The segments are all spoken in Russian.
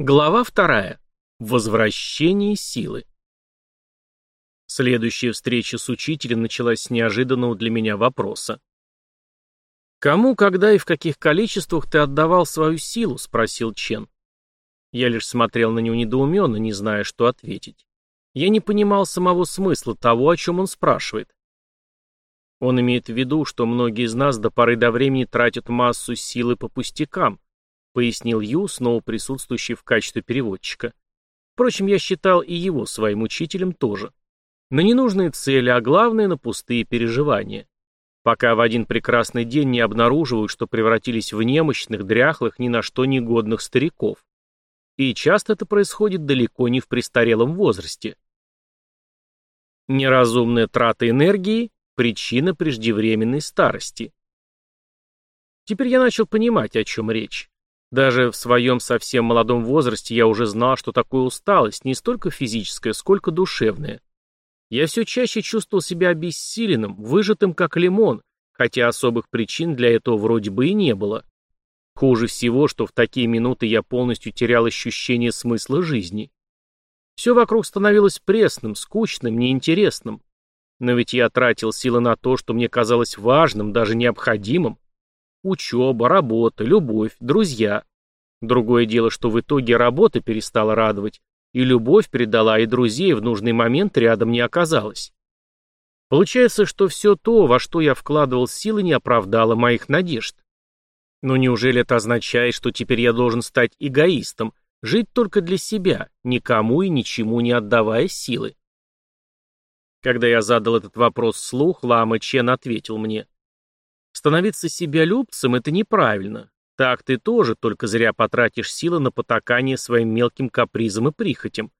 Глава вторая. Возвращение силы. Следующая встреча с учителем началась с неожиданного для меня вопроса. «Кому, когда и в каких количествах ты отдавал свою силу?» — спросил Чен. Я лишь смотрел на него недоуменно, не зная, что ответить. Я не понимал самого смысла того, о чем он спрашивает. Он имеет в виду, что многие из нас до поры до времени тратят массу силы по пустякам, пояснил Ю, снова присутствующий в качестве переводчика. Впрочем, я считал и его своим учителем тоже. На ненужные цели, а главное, на пустые переживания. Пока в один прекрасный день не обнаруживают, что превратились в немощных, дряхлых, ни на что негодных стариков. И часто это происходит далеко не в престарелом возрасте. Неразумная трата энергии – причина преждевременной старости. Теперь я начал понимать, о чем речь. Даже в своем совсем молодом возрасте я уже знал, что такое усталость, не столько физическая, сколько душевная. Я все чаще чувствовал себя обессиленным, выжатым как лимон, хотя особых причин для этого вроде бы и не было. Хуже всего, что в такие минуты я полностью терял ощущение смысла жизни. Все вокруг становилось пресным, скучным, неинтересным. Но ведь я тратил силы на то, что мне казалось важным, даже необходимым. Учеба, работа, любовь, друзья. Другое дело, что в итоге работа перестала радовать, и любовь передала, и друзей в нужный момент рядом не оказалось. Получается, что все то, во что я вкладывал силы, не оправдало моих надежд. Но неужели это означает, что теперь я должен стать эгоистом, жить только для себя, никому и ничему не отдавая силы? Когда я задал этот вопрос вслух, Лама Чен ответил мне. Становиться себялюбцем – это неправильно. Так ты тоже только зря потратишь силы на потакание своим мелким капризам и прихотям.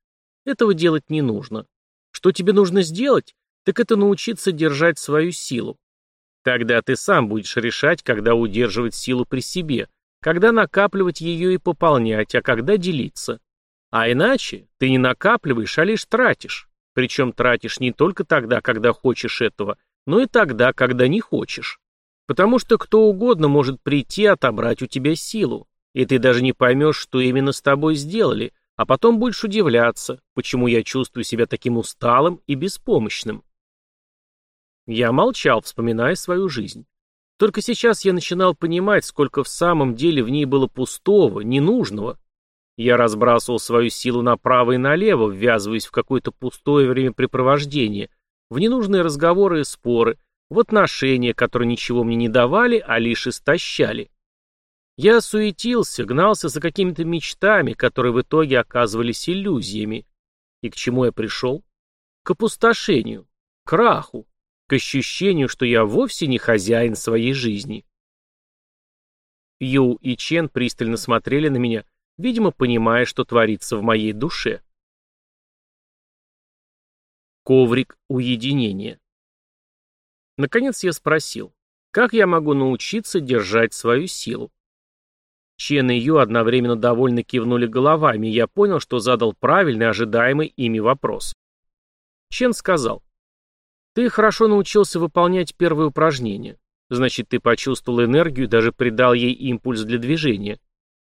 Этого делать не нужно. Что тебе нужно сделать, так это научиться держать свою силу. Тогда ты сам будешь решать, когда удерживать силу при себе, когда накапливать ее и пополнять, а когда делиться. А иначе ты не накапливаешь, а лишь тратишь. Причем тратишь не только тогда, когда хочешь этого, но и тогда, когда не хочешь. Потому что кто угодно может прийти отобрать у тебя силу, и ты даже не поймешь, что именно с тобой сделали, а потом будешь удивляться, почему я чувствую себя таким усталым и беспомощным. Я молчал, вспоминая свою жизнь. Только сейчас я начинал понимать, сколько в самом деле в ней было пустого, ненужного. Я разбрасывал свою силу направо и налево, ввязываясь в какое-то пустое времяпрепровождение, в ненужные разговоры и споры, в отношения, которые ничего мне не давали, а лишь истощали. Я суетился, гнался за какими-то мечтами, которые в итоге оказывались иллюзиями. И к чему я пришел? К опустошению, к краху, к ощущению, что я вовсе не хозяин своей жизни. Ю и Чен пристально смотрели на меня, видимо, понимая, что творится в моей душе. Коврик уединения. Наконец я спросил, как я могу научиться держать свою силу? Чен и Ю одновременно довольно кивнули головами, и я понял, что задал правильный, ожидаемый ими вопрос. Чен сказал, «Ты хорошо научился выполнять первые упражнения. Значит, ты почувствовал энергию и даже придал ей импульс для движения.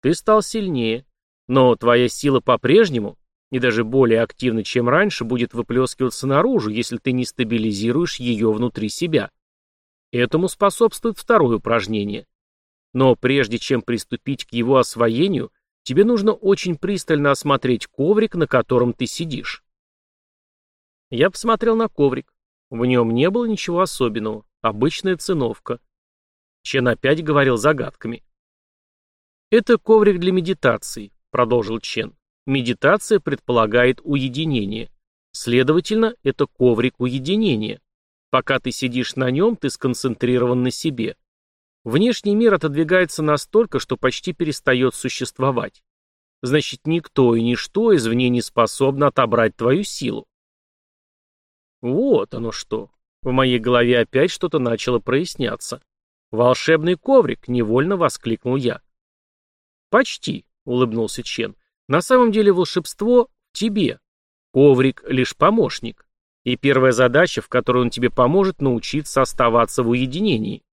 Ты стал сильнее, но твоя сила по-прежнему и даже более активно, чем раньше, будет выплескиваться наружу, если ты не стабилизируешь ее внутри себя. Этому способствует второе упражнение. Но прежде чем приступить к его освоению, тебе нужно очень пристально осмотреть коврик, на котором ты сидишь. Я посмотрел на коврик. В нем не было ничего особенного, обычная циновка. Чен опять говорил загадками. «Это коврик для медитации», — продолжил Чен. Медитация предполагает уединение. Следовательно, это коврик уединения. Пока ты сидишь на нем, ты сконцентрирован на себе. Внешний мир отодвигается настолько, что почти перестает существовать. Значит, никто и ничто извне не способно отобрать твою силу. Вот оно что. В моей голове опять что-то начало проясняться. «Волшебный коврик!» — невольно воскликнул я. «Почти», — улыбнулся Чен. На самом деле волшебство в тебе. Коврик — лишь помощник. И первая задача, в которой он тебе поможет научиться оставаться в уединении.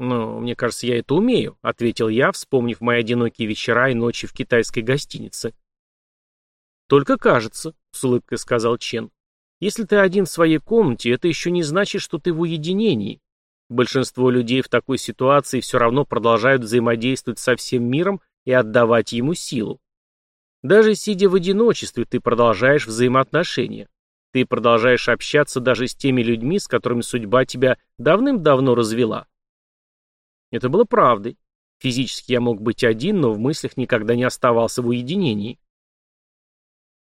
«Ну, мне кажется, я это умею», — ответил я, вспомнив мои одинокие вечера и ночи в китайской гостинице. «Только кажется», — с улыбкой сказал Чен. «Если ты один в своей комнате, это еще не значит, что ты в уединении. Большинство людей в такой ситуации все равно продолжают взаимодействовать со всем миром и отдавать ему силу. Даже сидя в одиночестве, ты продолжаешь взаимоотношения. Ты продолжаешь общаться даже с теми людьми, с которыми судьба тебя давным-давно развела. Это было правдой. Физически я мог быть один, но в мыслях никогда не оставался в уединении.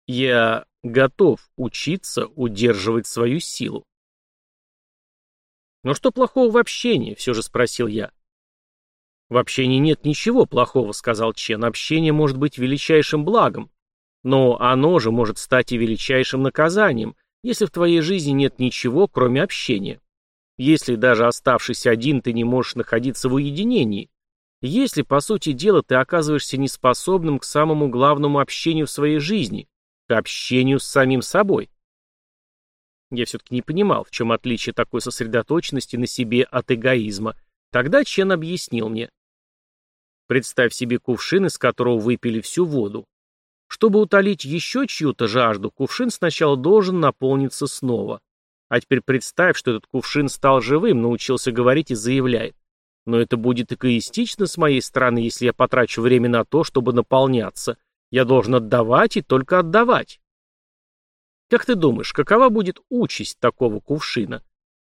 Я готов учиться удерживать свою силу. «Но что плохого в общении?» — все же спросил я. «В общении нет ничего плохого», — сказал Чен. «Общение может быть величайшим благом. Но оно же может стать и величайшим наказанием, если в твоей жизни нет ничего, кроме общения. Если даже оставшись один, ты не можешь находиться в уединении. Если, по сути дела, ты оказываешься неспособным к самому главному общению в своей жизни, к общению с самим собой. Я все-таки не понимал, в чем отличие такой сосредоточенности на себе от эгоизма. Тогда Чен объяснил мне. Представь себе кувшин, из которого выпили всю воду. Чтобы утолить еще чью-то жажду, кувшин сначала должен наполниться снова. А теперь представь, что этот кувшин стал живым, научился говорить и заявляет. Но это будет эгоистично с моей стороны, если я потрачу время на то, чтобы наполняться. Я должен отдавать и только отдавать. Как ты думаешь, какова будет участь такого кувшина?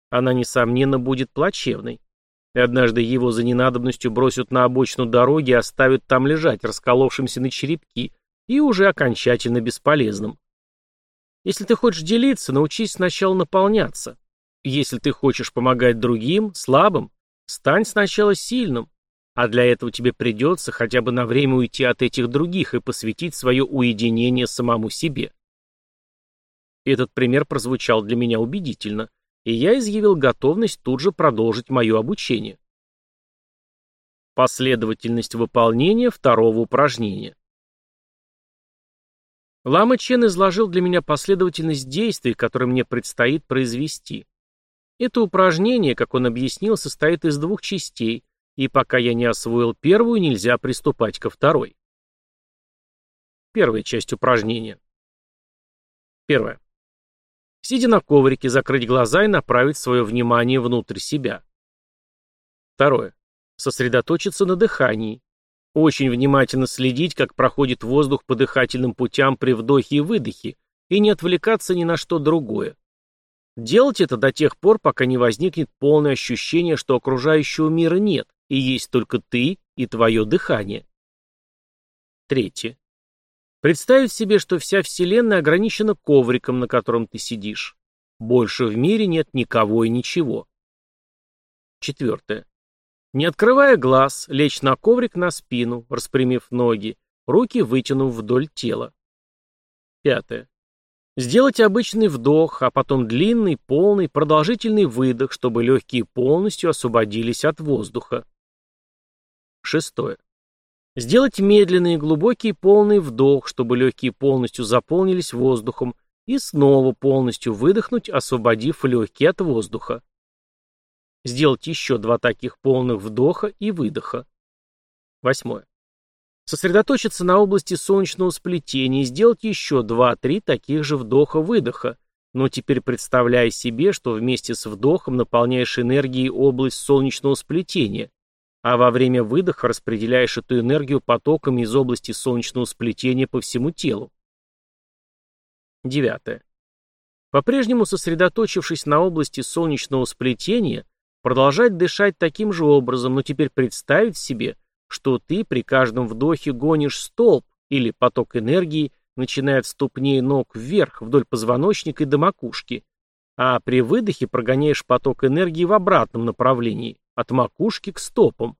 Она, несомненно, будет плачевной. И однажды его за ненадобностью бросят на обочину дороги и оставят там лежать, расколовшимся на черепки, и уже окончательно бесполезным. Если ты хочешь делиться, научись сначала наполняться. Если ты хочешь помогать другим, слабым, стань сначала сильным. А для этого тебе придется хотя бы на время уйти от этих других и посвятить свое уединение самому себе. Этот пример прозвучал для меня убедительно, и я изъявил готовность тут же продолжить мое обучение. Последовательность выполнения второго упражнения. Лама Чен изложил для меня последовательность действий, которые мне предстоит произвести. Это упражнение, как он объяснил, состоит из двух частей, и пока я не освоил первую, нельзя приступать ко второй. Первая часть упражнения. Первое. Сидя на коврике, закрыть глаза и направить свое внимание внутрь себя. Второе. Сосредоточиться на дыхании. Очень внимательно следить, как проходит воздух по дыхательным путям при вдохе и выдохе, и не отвлекаться ни на что другое. Делать это до тех пор, пока не возникнет полное ощущение, что окружающего мира нет, и есть только ты и твое дыхание. Третье. Представить себе, что вся Вселенная ограничена ковриком, на котором ты сидишь. Больше в мире нет никого и ничего. Четвертое. Не открывая глаз, лечь на коврик на спину, распрямив ноги, руки вытянув вдоль тела. Пятое. Сделать обычный вдох, а потом длинный, полный, продолжительный выдох, чтобы легкие полностью освободились от воздуха. Шестое. Сделать медленный, глубокий, полный вдох, чтобы легкие полностью заполнились воздухом, и снова полностью выдохнуть, освободив легкие от воздуха. Сделать еще два таких полных вдоха и выдоха. Восьмое. Сосредоточиться на области солнечного сплетения и сделать еще два-три таких же вдоха-выдоха, но теперь представляя себе, что вместе с вдохом наполняешь энергией область солнечного сплетения, а во время выдоха распределяешь эту энергию потоками из области солнечного сплетения по всему телу. Девятое. По-прежнему сосредоточившись на области солнечного сплетения, Продолжать дышать таким же образом, но теперь представить себе, что ты при каждом вдохе гонишь столб или поток энергии, начиная от ступней ног вверх, вдоль позвоночника и до макушки, а при выдохе прогоняешь поток энергии в обратном направлении, от макушки к стопам.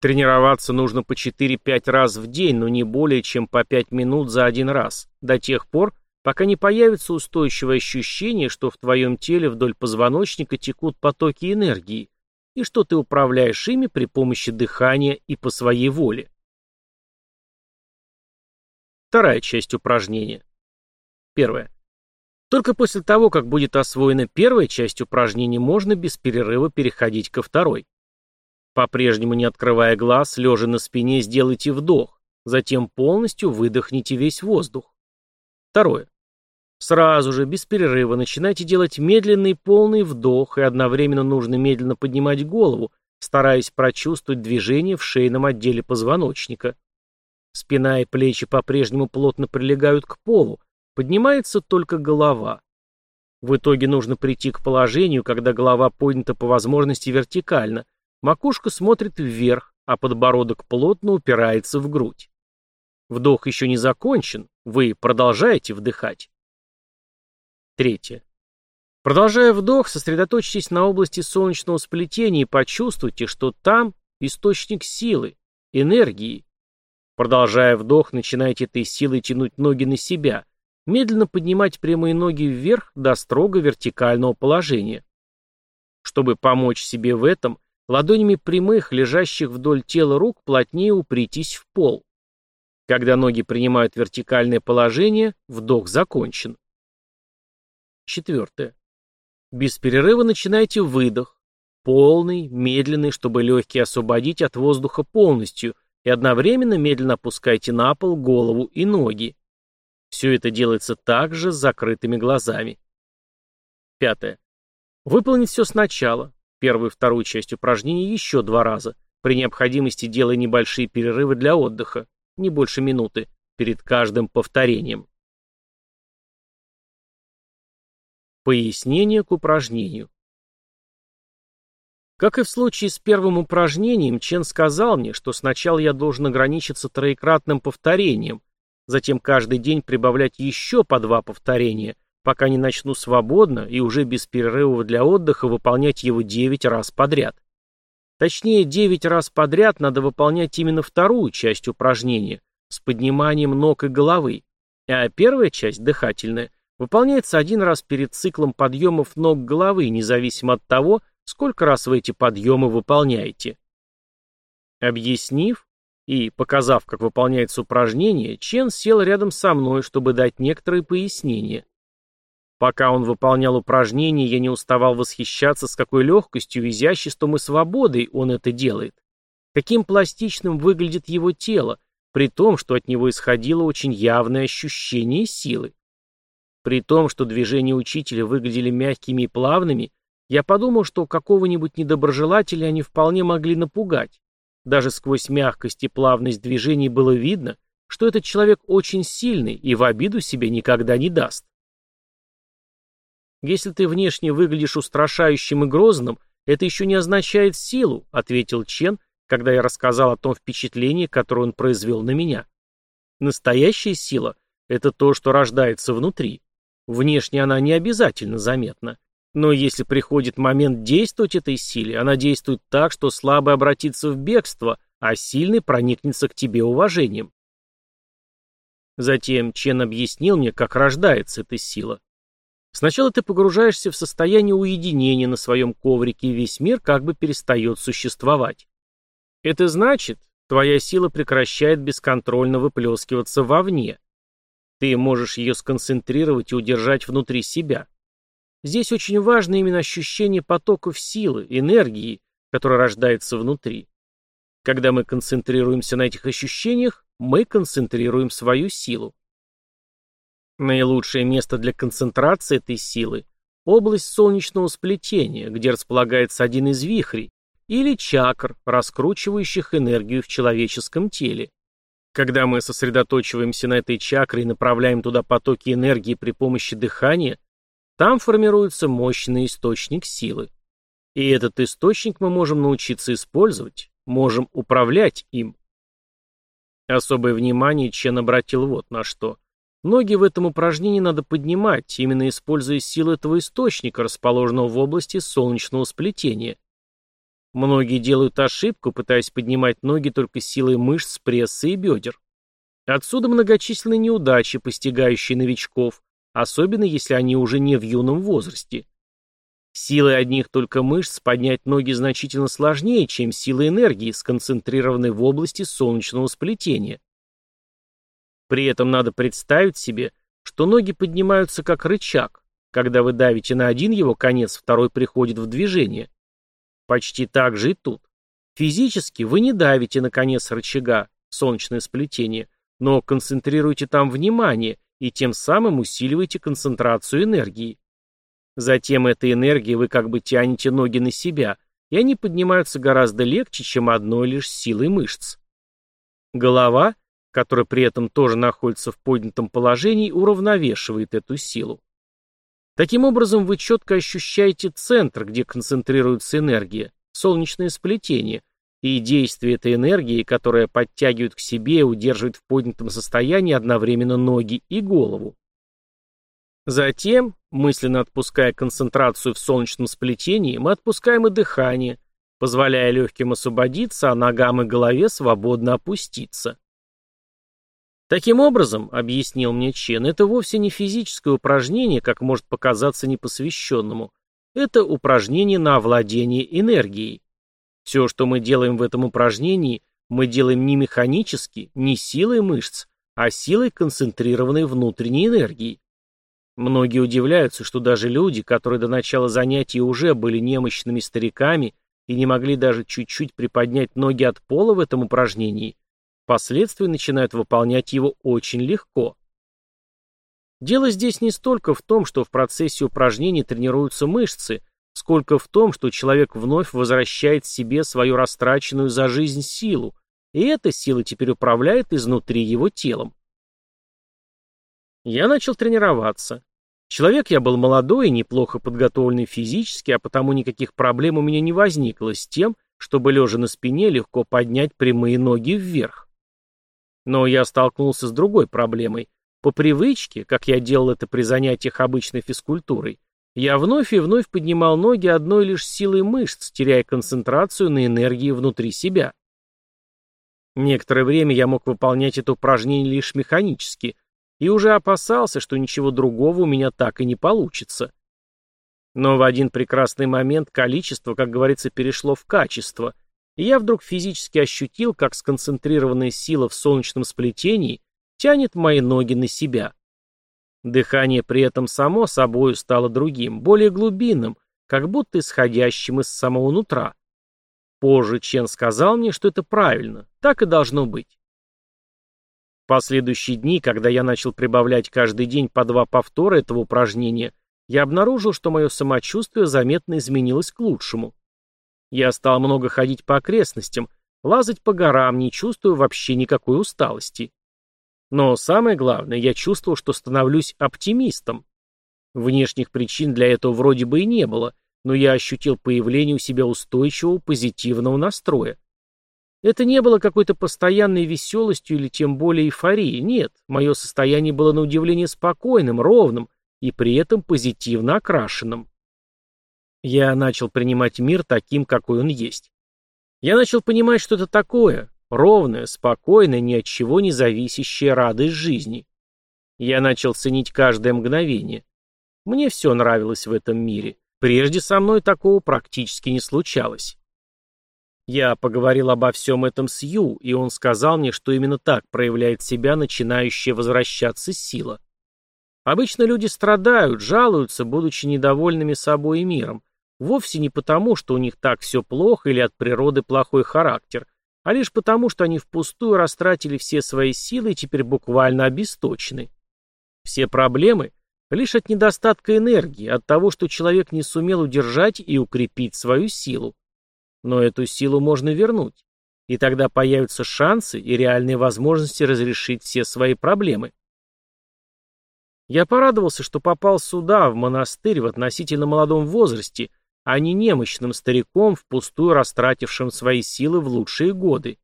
Тренироваться нужно по 4-5 раз в день, но не более чем по 5 минут за один раз, до тех пор, пока не появится устойчивое ощущение, что в твоем теле вдоль позвоночника текут потоки энергии, и что ты управляешь ими при помощи дыхания и по своей воле. Вторая часть упражнения. Первое. Только после того, как будет освоена первая часть упражнений, можно без перерыва переходить ко второй. По-прежнему не открывая глаз, лежа на спине, сделайте вдох, затем полностью выдохните весь воздух. Второе. Сразу же, без перерыва, начинайте делать медленный полный вдох, и одновременно нужно медленно поднимать голову, стараясь прочувствовать движение в шейном отделе позвоночника. Спина и плечи по-прежнему плотно прилегают к полу, поднимается только голова. В итоге нужно прийти к положению, когда голова поднята по возможности вертикально, макушка смотрит вверх, а подбородок плотно упирается в грудь. Вдох еще не закончен, вы продолжаете вдыхать. Третье. Продолжая вдох, сосредоточьтесь на области солнечного сплетения и почувствуйте, что там источник силы, энергии. Продолжая вдох, начинайте этой силой тянуть ноги на себя, медленно поднимать прямые ноги вверх до строго вертикального положения. Чтобы помочь себе в этом, ладонями прямых, лежащих вдоль тела рук, плотнее упритесь в пол. Когда ноги принимают вертикальное положение, вдох закончен. Четвертое. Без перерыва начинайте выдох. Полный, медленный, чтобы легкие освободить от воздуха полностью, и одновременно медленно опускайте на пол голову и ноги. Все это делается также с закрытыми глазами. Пятое. Выполнить все сначала. Первую и вторую часть упражнений еще два раза. При необходимости делая небольшие перерывы для отдыха, не больше минуты, перед каждым повторением. Пояснение к упражнению. Как и в случае с первым упражнением, Чен сказал мне, что сначала я должен ограничиться троекратным повторением, затем каждый день прибавлять еще по два повторения, пока не начну свободно и уже без перерывов для отдыха выполнять его 9 раз подряд. Точнее, 9 раз подряд надо выполнять именно вторую часть упражнения с подниманием ног и головы, а первая часть, дыхательная, выполняется один раз перед циклом подъемов ног головы, независимо от того, сколько раз вы эти подъемы выполняете. Объяснив и показав, как выполняется упражнение, Чен сел рядом со мной, чтобы дать некоторые пояснения. Пока он выполнял упражнение, я не уставал восхищаться, с какой легкостью, изяществом и свободой он это делает. Каким пластичным выглядит его тело, при том, что от него исходило очень явное ощущение силы. При том, что движения учителя выглядели мягкими и плавными, я подумал, что какого-нибудь недоброжелателя они вполне могли напугать. Даже сквозь мягкость и плавность движений было видно, что этот человек очень сильный и в обиду себе никогда не даст. «Если ты внешне выглядишь устрашающим и грозным, это еще не означает силу», ответил Чен, когда я рассказал о том впечатлении, которое он произвел на меня. «Настоящая сила — это то, что рождается внутри. Внешне она не обязательно заметна. Но если приходит момент действовать этой силе, она действует так, что слабый обратится в бегство, а сильный проникнется к тебе уважением. Затем Чен объяснил мне, как рождается эта сила. Сначала ты погружаешься в состояние уединения на своем коврике, и весь мир как бы перестает существовать. Это значит, твоя сила прекращает бесконтрольно выплескиваться вовне. Ты можешь ее сконцентрировать и удержать внутри себя. Здесь очень важно именно ощущение потоков силы, энергии, которая рождается внутри. Когда мы концентрируемся на этих ощущениях, мы концентрируем свою силу. Наилучшее место для концентрации этой силы – область солнечного сплетения, где располагается один из вихрей, или чакр, раскручивающих энергию в человеческом теле. Когда мы сосредоточиваемся на этой чакре и направляем туда потоки энергии при помощи дыхания, там формируется мощный источник силы. И этот источник мы можем научиться использовать, можем управлять им. Особое внимание Чен обратил вот на что. Ноги в этом упражнении надо поднимать, именно используя силу этого источника, расположенного в области солнечного сплетения. Многие делают ошибку, пытаясь поднимать ноги только силой мышц, пресса и бедер. Отсюда многочисленные неудачи, постигающие новичков, особенно если они уже не в юном возрасте. Силой одних только мышц поднять ноги значительно сложнее, чем силой энергии, сконцентрированной в области солнечного сплетения. При этом надо представить себе, что ноги поднимаются как рычаг. Когда вы давите на один его конец, второй приходит в движение. Почти так же и тут. Физически вы не давите на конец рычага, солнечное сплетение, но концентрируете там внимание и тем самым усиливаете концентрацию энергии. Затем этой энергией вы как бы тянете ноги на себя, и они поднимаются гораздо легче, чем одной лишь силой мышц. Голова, которая при этом тоже находится в поднятом положении, уравновешивает эту силу. Таким образом, вы четко ощущаете центр, где концентрируется энергия, солнечное сплетение, и действие этой энергии, которая подтягивает к себе и удерживает в поднятом состоянии одновременно ноги и голову. Затем, мысленно отпуская концентрацию в солнечном сплетении, мы отпускаем и дыхание, позволяя легким освободиться, а ногам и голове свободно опуститься. Таким образом, объяснил мне Чен, это вовсе не физическое упражнение, как может показаться непосвященному. Это упражнение на овладение энергией. Все, что мы делаем в этом упражнении, мы делаем не механически, не силой мышц, а силой концентрированной внутренней энергии. Многие удивляются, что даже люди, которые до начала занятий уже были немощными стариками и не могли даже чуть-чуть приподнять ноги от пола в этом упражнении, впоследствии начинают выполнять его очень легко. Дело здесь не столько в том, что в процессе упражнений тренируются мышцы, сколько в том, что человек вновь возвращает себе свою растраченную за жизнь силу, и эта сила теперь управляет изнутри его телом. Я начал тренироваться. Человек я был молодой и неплохо подготовленный физически, а потому никаких проблем у меня не возникло с тем, чтобы лежа на спине легко поднять прямые ноги вверх. Но я столкнулся с другой проблемой. По привычке, как я делал это при занятиях обычной физкультурой, я вновь и вновь поднимал ноги одной лишь силой мышц, теряя концентрацию на энергии внутри себя. Некоторое время я мог выполнять это упражнение лишь механически, и уже опасался, что ничего другого у меня так и не получится. Но в один прекрасный момент количество, как говорится, перешло в качество, и я вдруг физически ощутил, как сконцентрированная сила в солнечном сплетении тянет мои ноги на себя. Дыхание при этом само собою стало другим, более глубинным, как будто исходящим из самого нутра. Позже Чен сказал мне, что это правильно, так и должно быть. В последующие дни, когда я начал прибавлять каждый день по два повтора этого упражнения, я обнаружил, что мое самочувствие заметно изменилось к лучшему. Я стал много ходить по окрестностям, лазать по горам, не чувствуя вообще никакой усталости. Но самое главное, я чувствовал, что становлюсь оптимистом. Внешних причин для этого вроде бы и не было, но я ощутил появление у себя устойчивого позитивного настроя. Это не было какой-то постоянной веселостью или тем более эйфорией, нет, мое состояние было на удивление спокойным, ровным и при этом позитивно окрашенным. Я начал принимать мир таким, какой он есть. Я начал понимать, что это такое, Ровная, спокойная, ни от чего не зависящая радость жизни. Я начал ценить каждое мгновение. Мне все нравилось в этом мире. Прежде со мной такого практически не случалось. Я поговорил обо всем этом с Ю, и он сказал мне, что именно так проявляет себя начинающая возвращаться сила. Обычно люди страдают, жалуются, будучи недовольными собой и миром. Вовсе не потому, что у них так все плохо или от природы плохой характер, а лишь потому, что они впустую растратили все свои силы и теперь буквально обесточены. Все проблемы лишь от недостатка энергии, от того, что человек не сумел удержать и укрепить свою силу. Но эту силу можно вернуть, и тогда появятся шансы и реальные возможности разрешить все свои проблемы. Я порадовался, что попал сюда, в монастырь, в относительно молодом возрасте – а не немощным стариком, впустую растратившим свои силы в лучшие годы.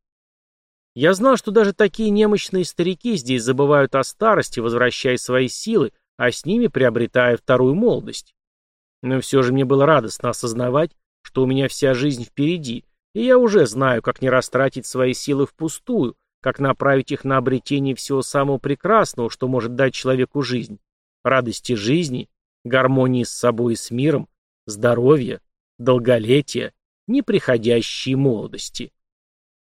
Я знал, что даже такие немощные старики здесь забывают о старости, возвращая свои силы, а с ними приобретая вторую молодость. Но все же мне было радостно осознавать, что у меня вся жизнь впереди, и я уже знаю, как не растратить свои силы впустую, как направить их на обретение всего самого прекрасного, что может дать человеку жизнь, радости жизни, гармонии с собой и с миром, здоровья, долголетия, неприходящей молодости.